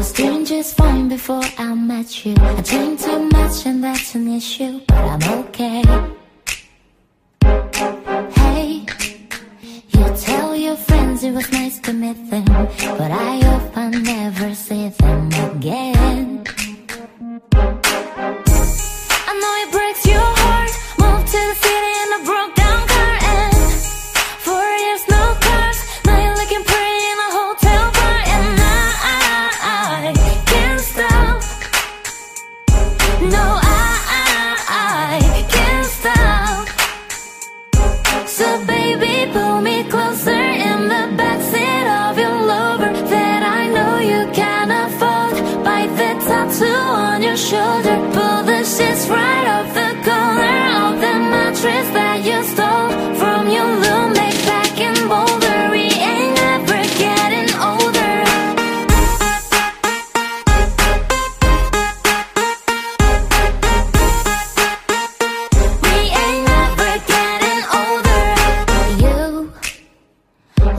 was doing just fine before I met you. I drink too much and that's an issue, but I'm okay. Hey, you tell your friends it was nice to meet them, but I shoulder, pull me closer in the backseat of your lover that I know you cannot fold. Bite the tattoo on your shoulder, pull the sheets right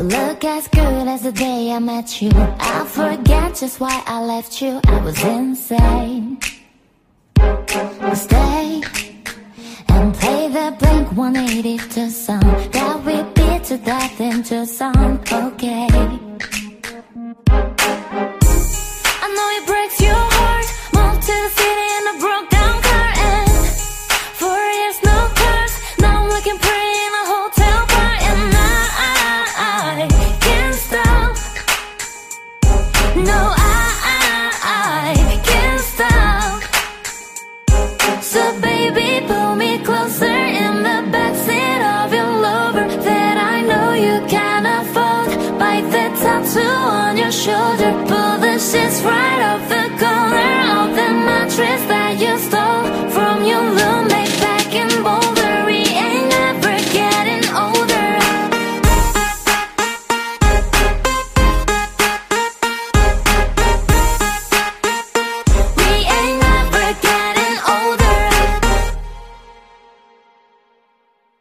look as good as the day I met you. I forget just why I left you. I was insane. Stay and play the Blink 182 song that we beat to death into song. Okay. Shoulder, pull me closer in the backseat of your lover that I know you cannot fold. Bite the tattoo on your shoulder, pull the sheets right off the corner of the mattress that you stole.